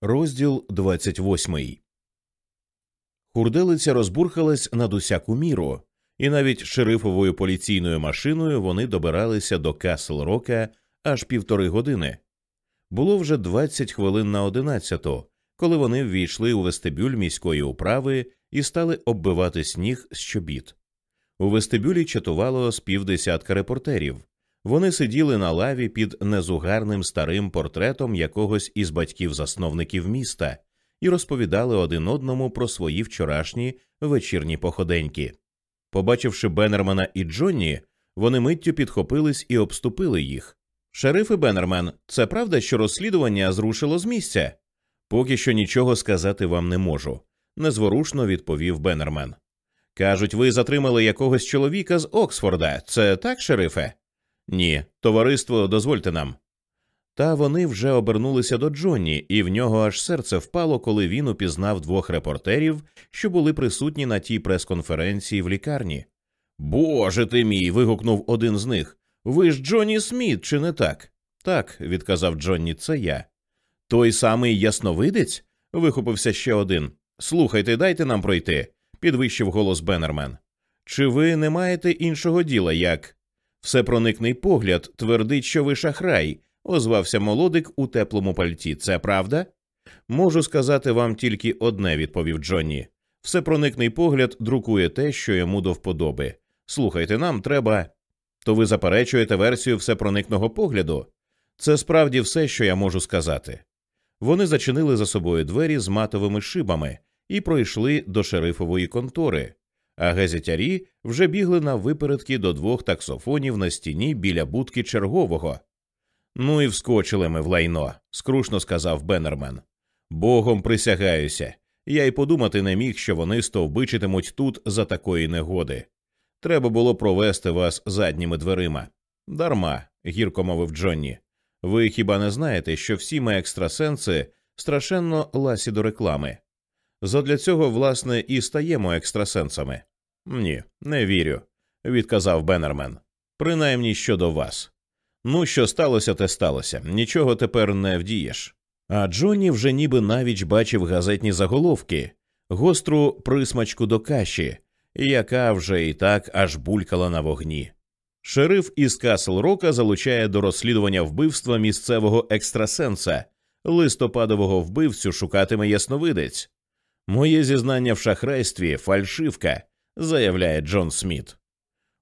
Розділ 28 Хурделиця розбурхалась над усяку міру, і навіть шерифовою поліційною машиною вони добиралися до Касл Рока аж півтори години. Було вже 20 хвилин на одинадцяту, коли вони ввійшли у вестибюль міської управи і стали оббивати сніг з чобіт. У вестибюлі чатувало з півдесятка репортерів. Вони сиділи на лаві під незугарним старим портретом якогось із батьків-засновників міста і розповідали один одному про свої вчорашні вечірні походеньки. Побачивши Беннермана і Джонні, вони миттю підхопились і обступили їх. Шериф і Беннермен, це правда, що розслідування зрушило з місця? Поки що нічого сказати вам не можу, незворушно відповів Беннермен. Кажуть, ви затримали якогось чоловіка з Оксфорда. Це так, шерифе? Ні, товариство, дозвольте нам. Та вони вже обернулися до Джонні, і в нього аж серце впало, коли він упізнав двох репортерів, що були присутні на тій прес-конференції в лікарні. Боже ти мій. вигукнув один з них. Ви ж Джонні Сміт, чи не так? Так, відказав Джонні, це я. Той самий ясновидець? вихопився ще один. Слухайте, дайте нам пройти, підвищив голос Беннермен. Чи ви не маєте іншого діла, як? Всепроникний погляд твердить, що ви шахрай, озвався молодик у теплому пальті. Це правда? Можу сказати вам тільки одне, відповів Джонні. Всепроникний погляд друкує те, що йому до вподоби. Слухайте, нам треба. То ви заперечуєте версію всепроникного погляду? Це справді все, що я можу сказати. Вони зачинили за собою двері з матовими шибами і пройшли до шерифової контори, а газетярі вже бігли на випередки до двох таксофонів на стіні біля будки чергового. Ну і вскочили ми в лайно, скрушно сказав Беннермен. Богом присягаюся. Я й подумати не міг, що вони стовбичитимуть тут за такої негоди. Треба було провести вас задніми дверима. Дарма, гірко мовив Джонні. Ви хіба не знаєте, що всі ми екстрасенси страшенно ласі до реклами? Задля цього, власне, і стаємо екстрасенсами. Ні, не вірю, відказав Беннермен. Принаймні щодо вас. Ну, що сталося, те сталося. Нічого тепер не вдієш. А Джонні вже ніби навіть бачив газетні заголовки, гостру присмачку до каші, яка вже і так аж булькала на вогні. Шериф із Касл Рока залучає до розслідування вбивства місцевого екстрасенса, листопадового вбивцю шукатиме ясновидець. Моє зізнання в шахрайстві фальшивка, заявляє Джон Сміт.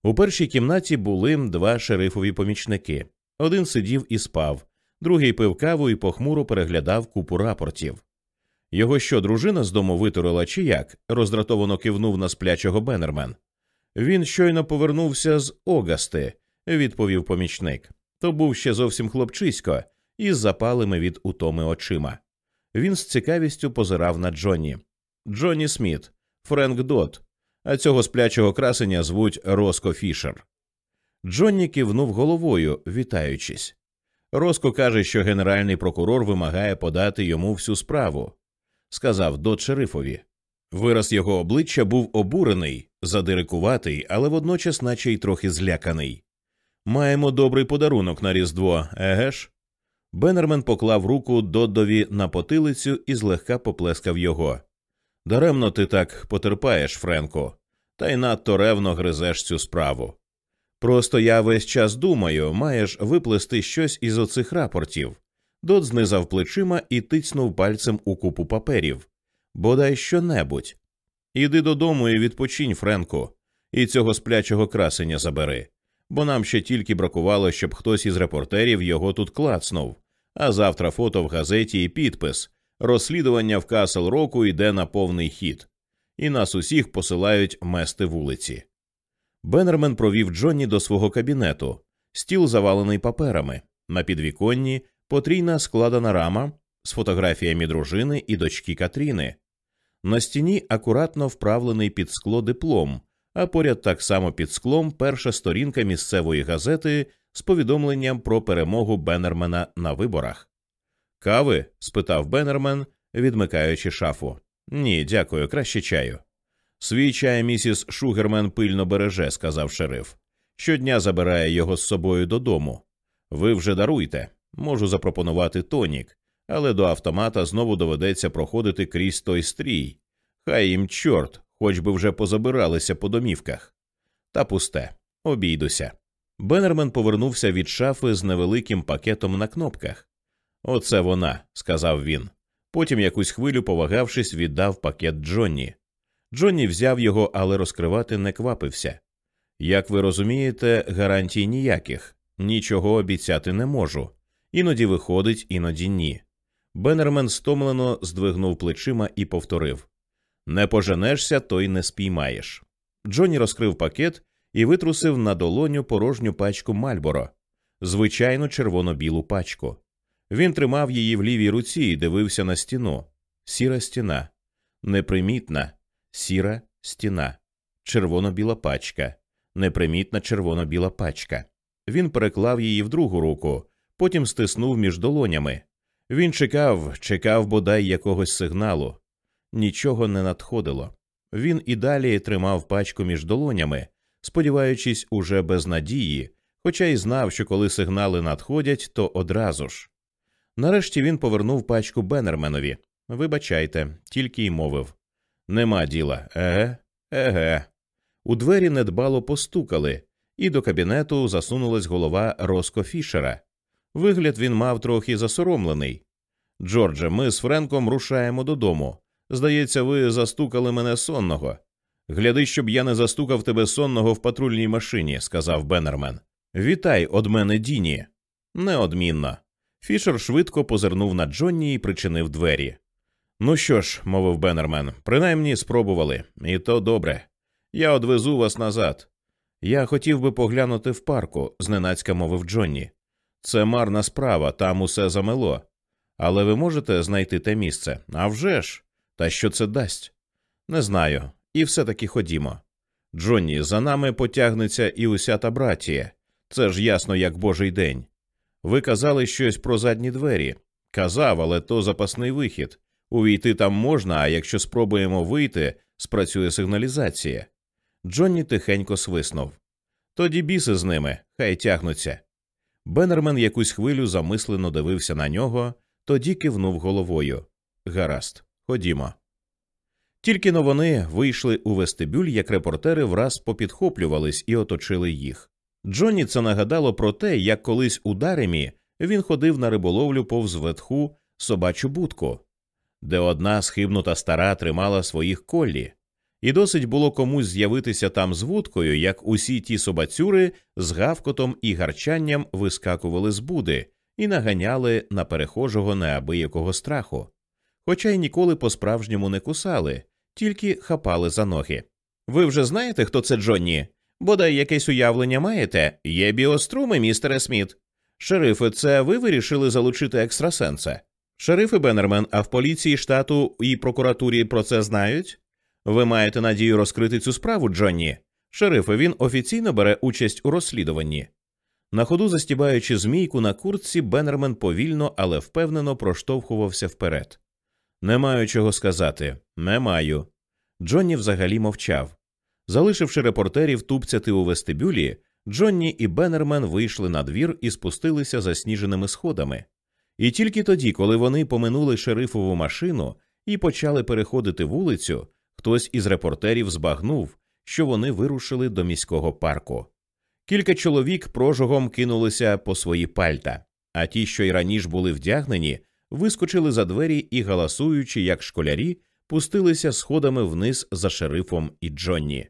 У першій кімнаті були два шерифові помічники. Один сидів і спав, другий пив каву і похмуро переглядав купу рапортів. Його що, дружина з дому витурила чи як? роздратовано кивнув на сплячого Беннермен. Він щойно повернувся з Огасти, відповів помічник. То був ще зовсім хлопчисько, із запалими від утоми очима. Він з цікавістю позирав на Джонні. Джонні Сміт, Френк Дот, а цього сплячого красення звуть Роско Фішер. Джонні кивнув головою, вітаючись. Роско каже, що генеральний прокурор вимагає подати йому всю справу, сказав Дот шерифові. Вираз його обличчя був обурений, задирикуватий, але водночас, наче й трохи зляканий. Маємо добрий подарунок на Різдво, еге ж? Беннермен поклав руку Доддові на потилицю і злегка поплескав його. Даремно ти так потерпаєш, Френко, та й надто ревно гризеш цю справу. Просто я весь час думаю, маєш виплести щось із оцих рапортів. Дот знизав плечима і тицнув пальцем у купу паперів. Бодай що небудь. Іди додому і відпочинь, Френку, і цього сплячого красення забери, бо нам ще тільки бракувало, щоб хтось із репортерів його тут клацнув, а завтра фото в газеті і підпис розслідування в Касл Року йде на повний хід, і нас усіх посилають мести вулиці. Беннермен провів Джонні до свого кабінету, стіл завалений паперами, на підвіконні потрійна складена рама з фотографіями дружини і дочки Катріни. На стіні акуратно вправлений під скло диплом, а поряд так само під склом перша сторінка місцевої газети з повідомленням про перемогу Беннермена на виборах. Кави? спитав Беннермен, відмикаючи шафу. Ні, дякую, краще чаю. Свій чай місіс Шугермен пильно береже, сказав шериф. Щодня забирає його з собою додому. Ви вже даруйте. Можу запропонувати тонік, але до автомата знову доведеться проходити крізь той стрій. Хай їм чорт, хоч би вже позабиралися по домівках. Та пусте, обійдуся. Беннермен повернувся від шафи з невеликим пакетом на кнопках. Оце вона, сказав він. Потім, якусь хвилю, повагавшись, віддав пакет Джонні. Джонні взяв його, але розкривати не квапився. Як ви розумієте, гарантій ніяких, нічого обіцяти не можу. Іноді виходить, іноді ні. Беннермен стомлено здвигнув плечима і повторив Не поженешся, то й не спіймаєш. Джонні розкрив пакет і витрусив на долоню порожню пачку Мальборо, звичайну червоно-білу пачку. Він тримав її в лівій руці і дивився на стіну. Сіра стіна, непримітна, сіра стіна, червоно-біла пачка, непримітна червоно-біла пачка. Він переклав її в другу руку, потім стиснув між долонями. Він чекав, чекав бодай якогось сигналу. Нічого не надходило. Він і далі тримав пачку між долонями, сподіваючись, уже без надії, хоча й знав, що коли сигнали надходять, то одразу ж. Нарешті він повернув пачку Беннерменові. Вибачайте, тільки й мовив. Нема діла. Еге, еге. У двері недбало постукали, і до кабінету засунулась голова Роско Фішера. Вигляд він мав трохи засоромлений. Джордже, ми з Френком рушаємо додому. Здається, ви застукали мене сонного. Гляди, щоб я не застукав тебе сонного в патрульній машині, сказав Беннермен. Вітай од мене, Діні. Неодмінно. Фішер швидко позирнув на Джонні і причинив двері. Ну що ж, мовив Беннермен, принаймні спробували, і то добре. Я одвезу вас назад. Я хотів би поглянути в парку, зненацька мовив Джонні. Це марна справа, там усе замело. Але ви можете знайти те місце? А вже ж! Та що це дасть? Не знаю. І все таки ходімо. Джонні, за нами потягнеться і уся та братія. Це ж ясно, як божий день. Ви казали щось про задні двері. Казав, але то запасний вихід. Увійти там можна, а якщо спробуємо вийти, спрацює сигналізація. Джонні тихенько свиснув. Тоді біси з ними, хай тягнуться. Беннермен якусь хвилю замислено дивився на нього, тоді кивнув головою. Гаразд, ходімо. Тільки но вони вийшли у вестибюль, як репортери враз попідхоплювались і оточили їх. Джонні це нагадало про те, як колись у Даремі він ходив на риболовлю повз ветху собачу будку, де одна схибнута стара тримала своїх коллі, і досить було комусь з'явитися там з вудкою, як усі ті собацюри з гавкотом і гарчанням вискакували з буди і наганяли на перехожого неабиякого страху, хоча й ніколи по справжньому не кусали, тільки хапали за ноги. Ви вже знаєте, хто це Джонні? Бодай якесь уявлення маєте? Є біоструми, містере Сміт. Шерифи, це ви вирішили залучити екстрасенса? Шерифи Беннермен, а в поліції штату і прокуратурі про це знають? Ви маєте надію розкрити цю справу, Джонні? Шерифе, він офіційно бере участь у розслідуванні. На ходу застібаючи змійку на куртці, Беннермен повільно, але впевнено проштовхувався вперед. Не маю чого сказати, не маю. Джонні взагалі мовчав. Залишивши репортерів тупцяти у вестибюлі, Джонні і Беннермен вийшли на двір і спустилися засніженими сходами. І тільки тоді, коли вони поминули шерифову машину і почали переходити вулицю, хтось із репортерів збагнув, що вони вирушили до міського парку. Кілька чоловік прожогом кинулися по свої пальта, а ті, що й раніше були вдягнені, вискочили за двері і, галасуючи, як школярі, пустилися сходами вниз за шерифом і Джонні.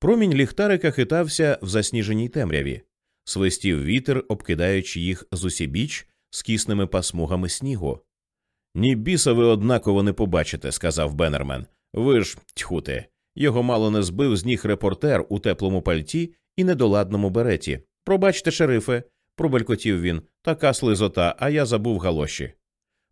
Промінь ліхтарика хитався в засніженій темряві, свистів вітер, обкидаючи їх з усібіч скісними пасмугами снігу. Ні біса ви однаково не побачите, сказав Беннермен. Ви ж тьхути. Його мало не збив з ніг репортер у теплому пальті і недоладному береті. Пробачте, шерифе, пробелькотів він, така слизота, а я забув галоші.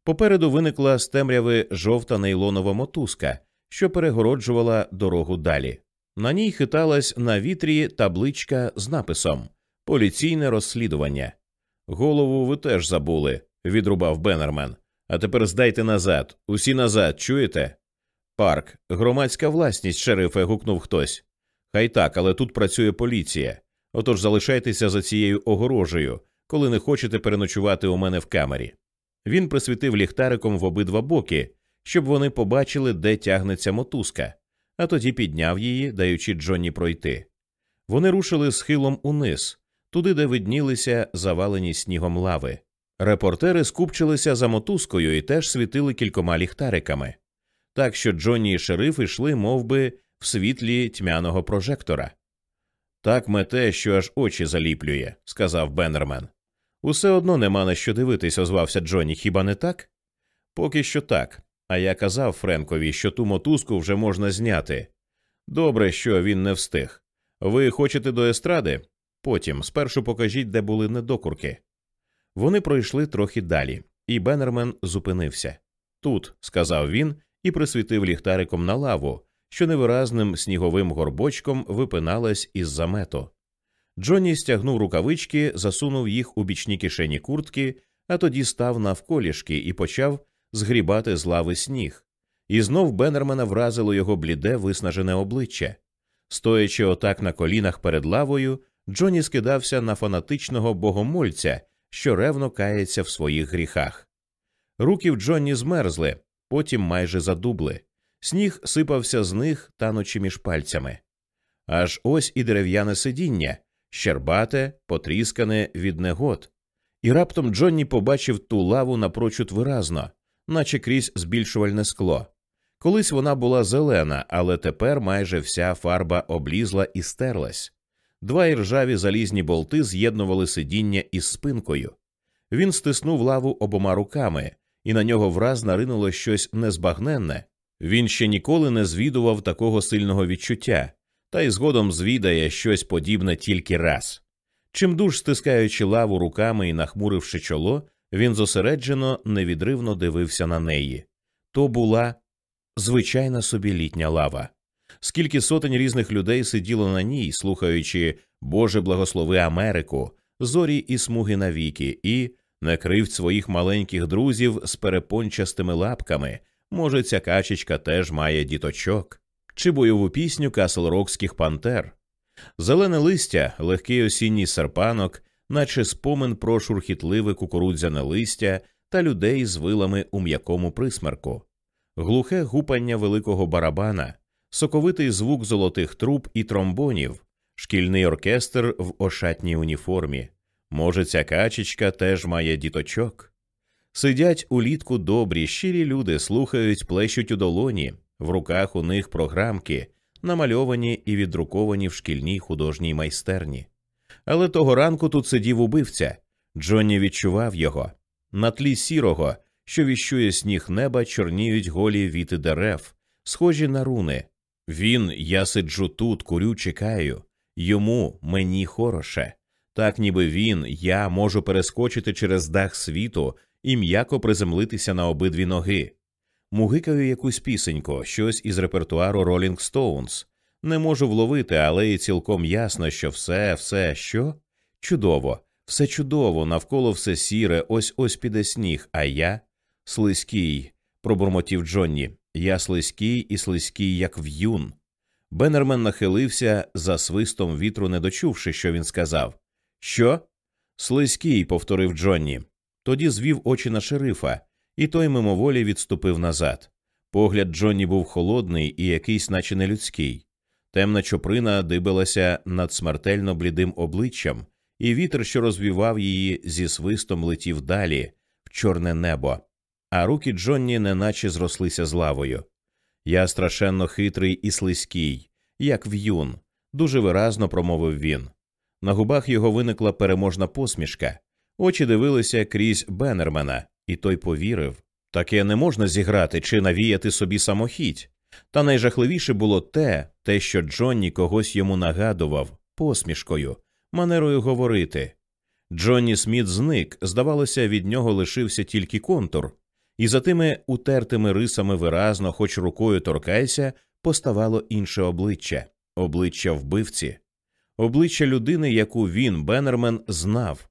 Попереду виникла з темряви жовта нейлонова мотузка, що перегороджувала дорогу далі. На ній хиталась на вітрі табличка з написом Поліційне розслідування. Голову ви теж забули, відрубав Беннермен. А тепер здайте назад, усі назад, чуєте? Парк, громадська власність, шерифе, гукнув хтось. Хай так, але тут працює поліція. Отож залишайтеся за цією огорожею, коли не хочете переночувати у мене в камері. Він присвітив ліхтариком в обидва боки, щоб вони побачили, де тягнеться мотузка, а тоді підняв її, даючи Джонні пройти. Вони рушили схилом униз, туди, де виднілися завалені снігом лави. Репортери скупчилися за мотузкою і теж світили кількома ліхтариками, так що Джонні і шериф йшли мов би, в світлі тьмяного прожектора. Так мете, що аж очі заліплює, сказав Беннермен. Усе одно нема на що дивитись, озвався Джонні, хіба не так? Поки що так. А я казав Френкові, що ту мотузку вже можна зняти. Добре, що він не встиг. Ви хочете до естради? Потім спершу покажіть, де були недокурки. Вони пройшли трохи далі, і Беннермен зупинився. Тут, сказав він і присвітив ліхтариком на лаву, що невиразним сніговим горбочком випиналась із замету. Джонні стягнув рукавички, засунув їх у бічні кишені куртки, а тоді став навколішки і почав згрібати з лави сніг. І знов Беннермена вразило його бліде, виснажене обличчя. Стоячи отак на колінах перед лавою, Джонні скидався на фанатичного богомольця, що ревно кається в своїх гріхах. Руки в Джонні змерзли, потім майже задубли. Сніг сипався з них, танучи між пальцями. Аж ось і дерев'яне сидіння, щербате, потріскане від негод. І раптом Джонні побачив ту лаву напрочуд виразно, наче крізь збільшувальне скло. Колись вона була зелена, але тепер майже вся фарба облізла і стерлась. Два іржаві залізні болти з'єднували сидіння із спинкою. Він стиснув лаву обома руками, і на нього враз наринуло щось незбагненне. Він ще ніколи не звідував такого сильного відчуття, та й згодом звідає щось подібне тільки раз. Чимдуж стискаючи лаву руками і нахмуривши чоло, він зосереджено, невідривно дивився на неї. То була звичайна собі літня лава. Скільки сотень різних людей сиділо на ній, слухаючи Боже благослови Америку, зорі і смуги навіки, і накривць своїх маленьких друзів з перепончастими лапками. Може, ця качечка теж має діточок, чи бойову пісню каслрокських пантер. Зелене листя, легкий осінній серпанок, наче спомин про шурхітливе кукурудзяне листя та людей з вилами у м'якому присмерку, глухе гупання великого барабана, соковитий звук золотих труб і тромбонів, шкільний оркестр в ошатній уніформі. Може, ця качечка теж має діточок. Сидять улітку добрі, щирі люди, слухають, плещуть у долоні, в руках у них програмки, намальовані і віддруковані в шкільній художній майстерні. Але того ранку тут сидів убивця. Джонні відчував його. На тлі сірого, що віщує сніг неба, чорніють голі віти дерев, схожі на руни. Він, я сиджу тут, курю, чекаю. Йому мені хороше. Так ніби він, я можу перескочити через дах світу і м'яко приземлитися на обидві ноги. Мугикаю якусь пісеньку, щось із репертуару Rolling Stones. Не можу вловити, але і цілком ясно, що все, все що? Чудово, все чудово, навколо все сіре, ось ось піде сніг, а я слизький, пробурмотів Джонні. Я слизький і слизький, як в'юн. Беннермен нахилився за свистом вітру, не дочувши, що він сказав. Що? Слизький, повторив Джонні. Тоді звів очі на шерифа, і той мимоволі відступив назад. Погляд Джонні був холодний і якийсь, наче нелюдський. Темна чоприна дибилася над смертельно блідим обличчям, і вітер, що розвівав її, зі свистом летів далі, в чорне небо, а руки Джонні неначе зрослися з лавою. Я страшенно хитрий і слизький, як в'юн, дуже виразно промовив він. На губах його виникла переможна посмішка, очі дивилися крізь Беннермена, і той повірив таке не можна зіграти чи навіяти собі самохідь. Та найжахливіше було те, те, що Джонні когось йому нагадував посмішкою, манерою говорити. Джонні Сміт зник, здавалося, від нього лишився тільки контур, і за тими утертими рисами виразно, хоч рукою торкайся, поставало інше обличчя обличчя вбивці, обличчя людини, яку він, Беннермен, знав.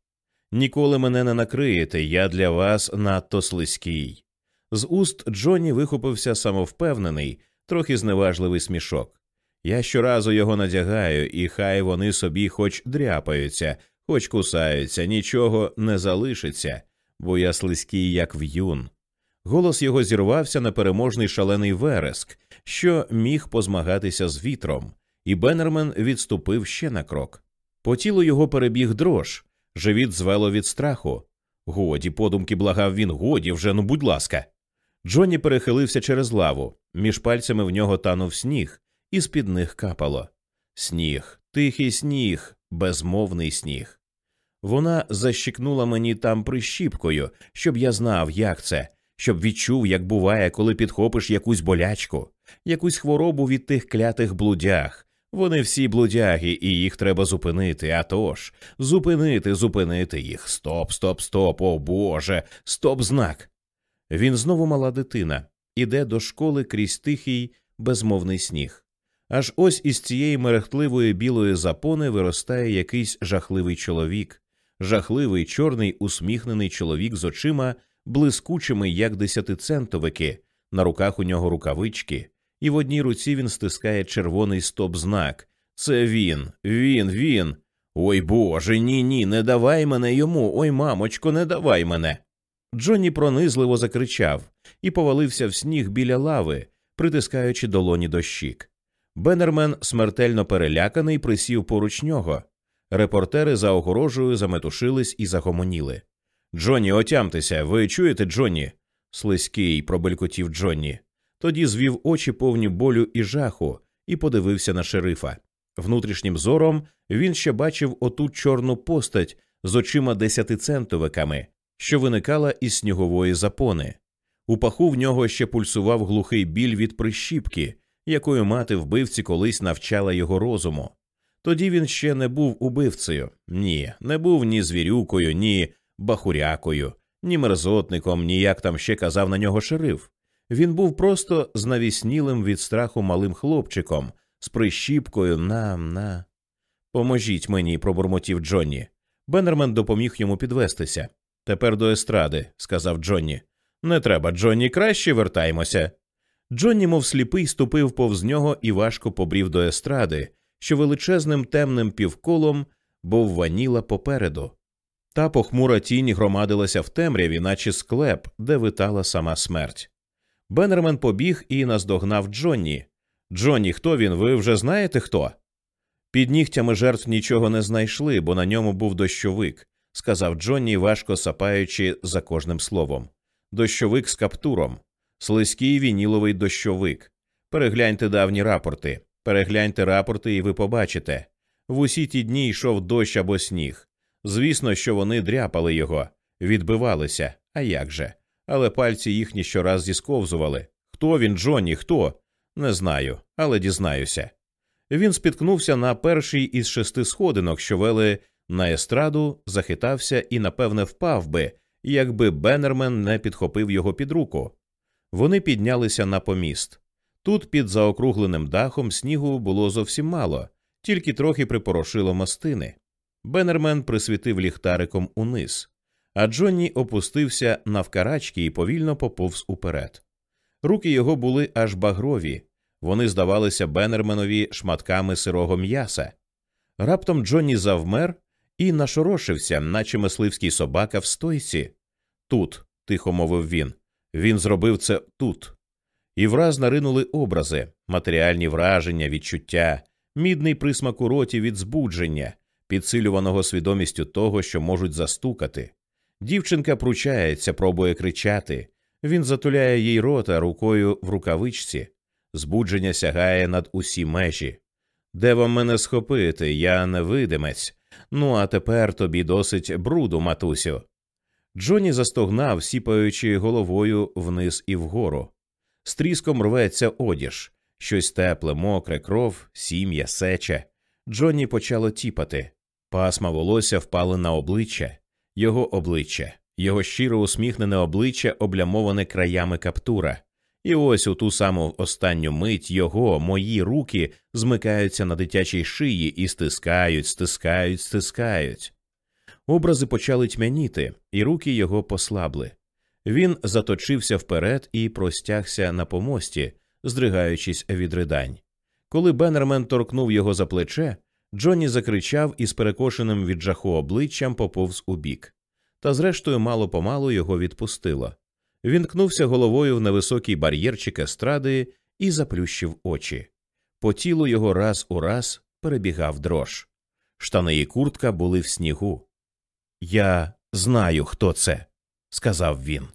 Ніколи мене не накриєте, я для вас надто слизький. З уст Джонні вихопився самовпевнений, трохи зневажливий смішок. Я щоразу його надягаю, і хай вони собі хоч дряпаються, хоч кусаються, нічого не залишиться, бо я слизький, як в'юн. Голос його зірвався на переможний шалений вереск, що міг позмагатися з вітром, і Беннермен відступив ще на крок. По тілу його перебіг дрож, живіт звело від страху. Годі, подумки благав він, годі вже, ну будь ласка. Джонні перехилився через лаву, між пальцями в нього танув сніг, і з під них капало. Сніг, тихий сніг, безмовний сніг. Вона защикнула мені там прищіпкою, щоб я знав, як це, щоб відчув, як буває, коли підхопиш якусь болячку, якусь хворобу від тих клятих блудях. Вони всі блудяги, і їх треба зупинити. А тож, зупинити, зупинити їх. Стоп, стоп, стоп, о Боже, стоп знак. Він знову мала дитина, іде до школи крізь тихий, безмовний сніг. Аж ось із цієї мерехтливої білої запони виростає якийсь жахливий чоловік, жахливий чорний усміхнений чоловік з очима, блискучими, як десятицентовики, на руках у нього рукавички, і в одній руці він стискає червоний стоп-знак. Це він, він, він. Ой Боже, ні, ні, не давай мене йому. Ой, мамочко, не давай мене. Джонні пронизливо закричав і повалився в сніг біля лави, притискаючи долоні до щік. Беннермен, смертельно переляканий, присів поруч нього. Репортери за огорожею заметушились і загомоніли. Джонні, отямтеся, ви чуєте, Джонні? Слизький, пробелькотів Джонні. Тоді звів очі повні болю і жаху і подивився на шерифа. Внутрішнім зором він ще бачив оту чорну постать з очима десятицентовиками, що виникала із снігової запони. У паху в нього ще пульсував глухий біль від прищіпки, якою мати вбивці колись навчала його розуму. Тоді він ще не був убивцею, ні, не був ні звірюкою, ні бахурякою, ні мерзотником, ні як там ще казав на нього шериф. Він був просто знавіснілим від страху малим хлопчиком з прищіпкою на на. Поможіть мені, пробурмотів Джонні. Беннермен допоміг йому підвестися. Тепер до естради, сказав Джонні. Не треба, Джонні, краще вертаймося. Джонні, мов сліпий, ступив повз нього і важко побрів до естради, що величезним темним півколом був ваніла попереду. Та похмура тінь громадилася в темряві, наче склеп, де витала сама смерть. Беннермен побіг і наздогнав Джонні. Джонні, хто він? Ви вже знаєте хто? Під нігтями жертв нічого не знайшли, бо на ньому був дощовик, сказав Джонні, важко сапаючи за кожним словом. Дощовик з каптуром, слизький вініловий дощовик. Перегляньте давні рапорти, перегляньте рапорти, і ви побачите. В усі ті дні йшов дощ або сніг. Звісно, що вони дряпали його, відбивалися, а як же? Але пальці їхні щораз зісковзували. Хто він, Джонні, хто? Не знаю, але дізнаюся. Він спіткнувся на першій із шести сходинок, що вели на естраду, захитався і, напевне, впав би, якби Беннермен не підхопив його під руку. Вони піднялися на поміст. Тут, під заокругленим дахом, снігу було зовсім мало, тільки трохи припорошило мостини. Беннермен присвітив ліхтариком униз, а Джонні опустився навкарачки і повільно поповз уперед. Руки його були аж багрові, вони здавалися Беннерменові шматками сирого м'яса. Раптом Джонні завмер і нашорошився, наче мисливський собака в стойці. Тут, тихо мовив він, він зробив це тут. І враз наринули образи, матеріальні враження, відчуття, мідний присмак у роті від збудження, підсилюваного свідомістю того, що можуть застукати. Дівчинка пручається, пробує кричати. Він затуляє їй рота рукою в рукавичці. Збудження сягає над усі межі. Де вам мене схопити? Я невидимець. Ну, а тепер тобі досить бруду, матусю. Джоні застогнав, сіпаючи головою вниз і вгору. Стріском рветься одіж, щось тепле, мокре, кров, сім'я, сеча. Джонні почало тіпати. Пасма волосся впали на обличчя, його обличчя, його щиро усміхнене обличчя, облямоване краями каптура. І ось у ту саму останню мить його, мої руки змикаються на дитячій шиї і стискають, стискають, стискають. Образи почали тьмяніти, і руки його послабли. Він заточився вперед і простягся на помості, здригаючись від ридань. Коли Беннермен торкнув його за плече, Джонні закричав і з перекошеним від жаху обличчям поповз у бік. та зрештою мало помалу його відпустило. Він ткнувся головою в невисокий бар'єрчик естради і заплющив очі. По тілу його раз у раз перебігав дрож. Штани і куртка були в снігу. Я знаю, хто це, сказав він.